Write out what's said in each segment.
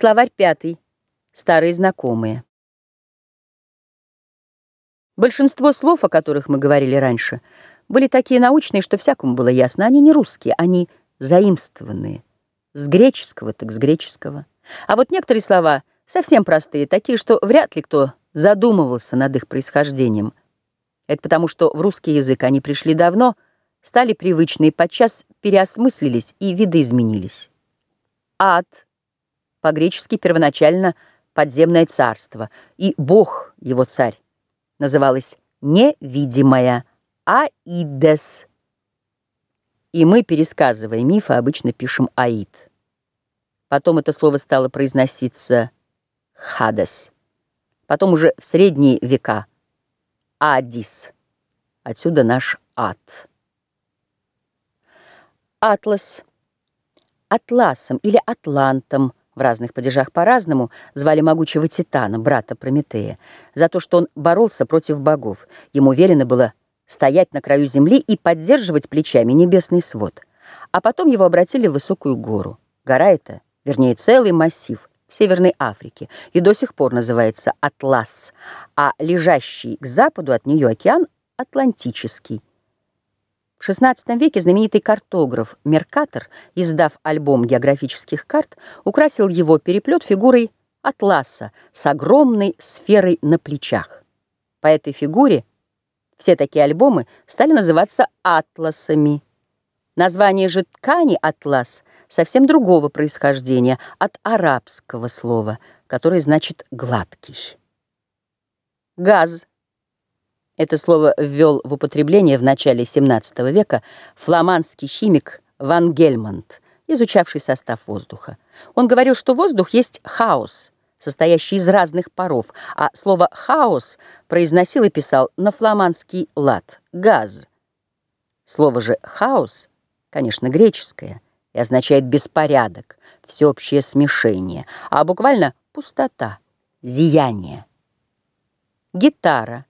Словарь пятый. Старые знакомые. Большинство слов, о которых мы говорили раньше, были такие научные, что всякому было ясно. Они не русские, они заимствованные. С греческого так с греческого. А вот некоторые слова совсем простые, такие, что вряд ли кто задумывался над их происхождением. Это потому, что в русский язык они пришли давно, стали привычны подчас переосмыслились и видоизменились. Ад, по-гречески первоначально подземное царство, и бог, его царь, называлось невидимая Аидес. И мы, пересказывая мифы, обычно пишем Аид. Потом это слово стало произноситься Хадес. Потом уже в средние века Адис. Отсюда наш ад. Атлас. Атласом или Атлантом в разных падежах по-разному звали могучего Титана, брата Прометея, за то, что он боролся против богов. Ему велено было стоять на краю земли и поддерживать плечами небесный свод. А потом его обратили в высокую гору. Гора эта, вернее, целый массив в Северной Африке, и до сих пор называется Атлас, а лежащий к западу от нее океан Атлантический. В XVI веке знаменитый картограф Меркатор, издав альбом географических карт, украсил его переплет фигурой атласа с огромной сферой на плечах. По этой фигуре все такие альбомы стали называться атласами. Название же ткани «атлас» совсем другого происхождения, от арабского слова, которое значит «гладкий». Газ это слово ввел в употребление в начале XVII века фламандский химик Ван Гельмонт, изучавший состав воздуха. Он говорил, что воздух есть хаос, состоящий из разных паров, а слово «хаос» произносил и писал на фламандский лад – «газ». Слово же «хаос», конечно, греческое, и означает «беспорядок», «всеобщее смешение», а буквально «пустота», «зияние». Гитара –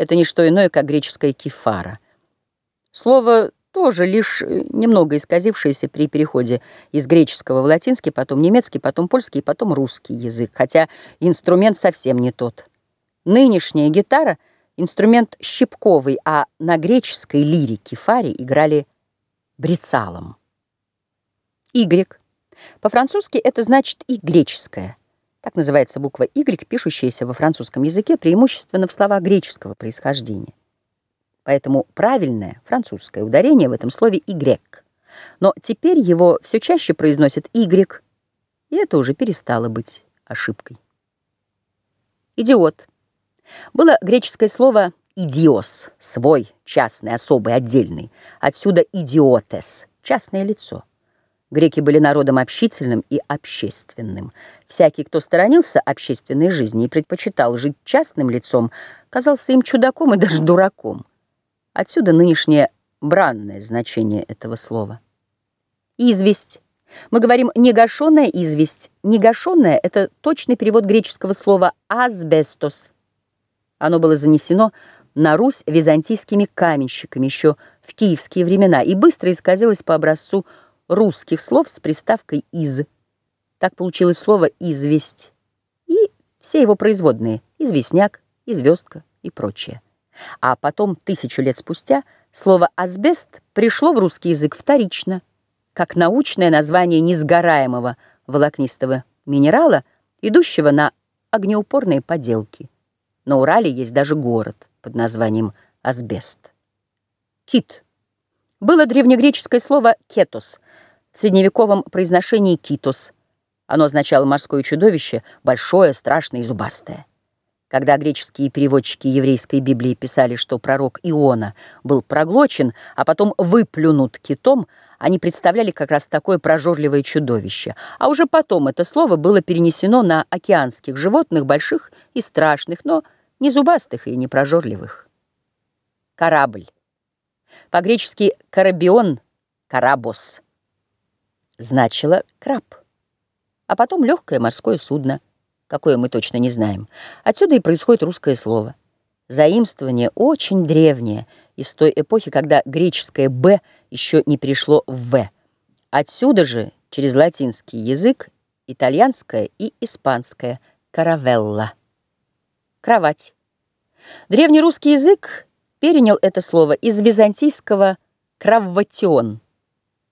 это не что иное, как греческая кефара. Слово тоже лишь э, немного исказившееся при переходе из греческого в латинский, потом немецкий, потом польский, потом русский язык, хотя инструмент совсем не тот. Нынешняя гитара — инструмент щипковый, а на греческой лирике фаре играли брицалом. Y. По-французски это значит и греческое. Так называется буква Y, пишущаяся во французском языке преимущественно в словах греческого происхождения. Поэтому правильное французское ударение в этом слове «y». Но теперь его все чаще произносят «y», и это уже перестало быть ошибкой. Идиот. Было греческое слово «идиос» — свой, частный, особый, отдельный. Отсюда «идиотес» — частное лицо. Греки были народом общительным и общественным. Всякий, кто сторонился общественной жизни и предпочитал жить частным лицом, казался им чудаком и даже дураком. Отсюда нынешнее бранное значение этого слова. Известь. Мы говорим «негашенная известь». «Негашенная» — это точный перевод греческого слова «асбестос». Оно было занесено на Русь византийскими каменщиками еще в киевские времена и быстро исказилось по образцу русских слов с приставкой «из». Так получилось слово «известь» и все его производные – известняк, известка и прочее. А потом, тысячу лет спустя, слово «асбест» пришло в русский язык вторично, как научное название несгораемого волокнистого минерала, идущего на огнеупорные поделки. На Урале есть даже город под названием Асбест. Кит – было древнегреческое слово «кетос», в средневековом произношении «китос». Оно означало морское чудовище, большое, страшное и зубастое. Когда греческие переводчики еврейской Библии писали, что пророк Иона был проглочен, а потом выплюнут китом, они представляли как раз такое прожорливое чудовище. А уже потом это слово было перенесено на океанских животных, больших и страшных, но не зубастых и не прожорливых. Корабль. По-гречески «карабион» — «карабос» значило «краб», а потом легкое морское судно, какое мы точно не знаем. Отсюда и происходит русское слово. Заимствование очень древнее, из той эпохи, когда греческое «б» еще не пришло в «в». Отсюда же, через латинский язык, итальянское и испанское «каравелла» — кровать. Древнерусский язык перенял это слово из византийского «кравватион».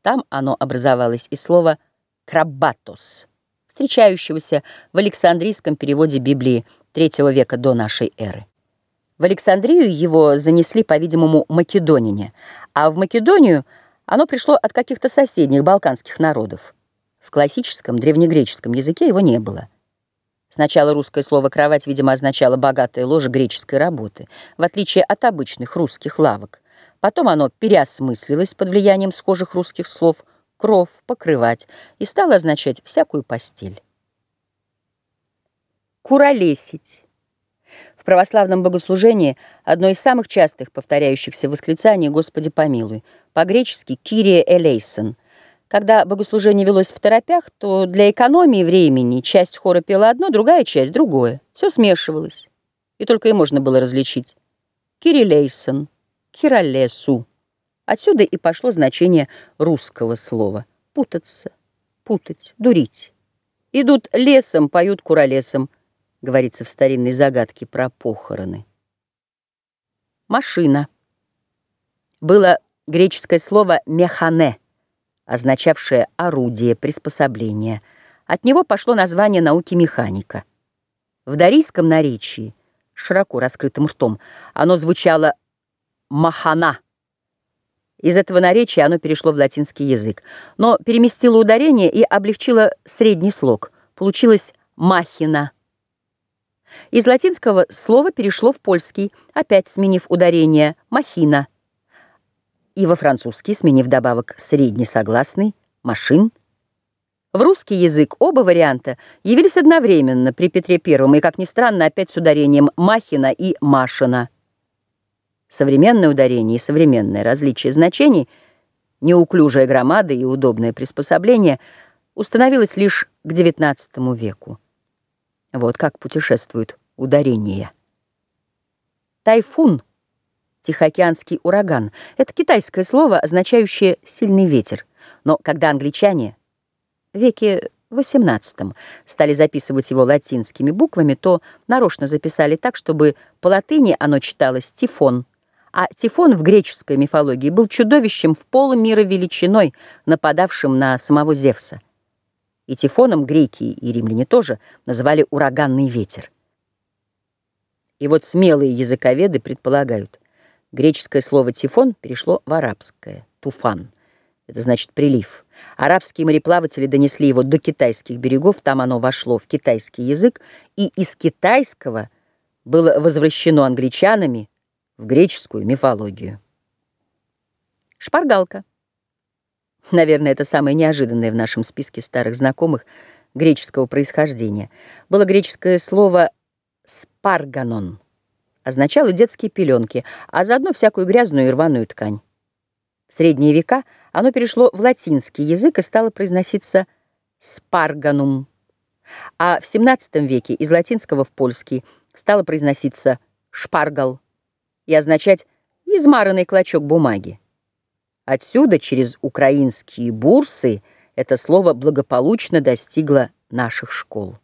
Там оно образовалось из слова «крабатос», встречающегося в Александрийском переводе Библии III века до нашей эры. В Александрию его занесли, по-видимому, македонине, а в Македонию оно пришло от каких-то соседних балканских народов. В классическом древнегреческом языке его не было. Сначала русское слово «кровать», видимо, означало «богатое ложе греческой работы», в отличие от обычных русских лавок. Потом оно переосмыслилось под влиянием схожих русских слов «кров», «покрывать» и стало означать всякую постель. Куролесить. В православном богослужении одно из самых частых повторяющихся восклицаний «Господи помилуй», по-гречески «Кирия элейсон». Когда богослужение велось в торопях, то для экономии времени часть хора пела одно, другая часть — другое. Все смешивалось, и только и можно было различить. «Кирилейсон», «Киролесу». Отсюда и пошло значение русского слова «путаться», «путать», «дурить». Идут лесом, поют куролесом, говорится в старинной загадке про похороны. Машина. Было греческое слово «механе», означавшее орудие, приспособление. От него пошло название науки механика. В дарийском наречии, широко раскрытым ртом, оно звучало «махана». Из этого наречия оно перешло в латинский язык, но переместило ударение и облегчило средний слог. Получилось «махина». Из латинского слово перешло в польский, опять сменив ударение «махина», и во французский, сменив добавок средний согласный «машин». В русский язык оба варианта явились одновременно при Петре I и, как ни странно, опять с ударением «махина» и «машина». Современное ударение и современное различие значений, неуклюжая громада и удобное приспособление установилось лишь к XIX веку. Вот как путешествуют ударения. Тайфун, тихоокеанский ураган, это китайское слово, означающее «сильный ветер». Но когда англичане в веке XVIII стали записывать его латинскими буквами, то нарочно записали так, чтобы по латыни оно читалось «тифон», а Тифон в греческой мифологии был чудовищем в полмира величиной, нападавшим на самого Зевса. И Тифоном греки и римляне тоже называли ураганный ветер. И вот смелые языковеды предполагают, греческое слово «тифон» перешло в арабское «туфан». Это значит «прилив». Арабские мореплаватели донесли его до китайских берегов, там оно вошло в китайский язык, и из китайского было возвращено англичанами в греческую мифологию. Шпаргалка. Наверное, это самое неожиданное в нашем списке старых знакомых греческого происхождения. Было греческое слово «спарганон». Означало детские пеленки, а заодно всякую грязную и рваную ткань. В средние века оно перешло в латинский язык и стало произноситься «спарганум». А в XVII веке из латинского в польский стало произноситься «шпаргал» и означать «измаранный клочок бумаги». Отсюда, через украинские бурсы, это слово благополучно достигло наших школ.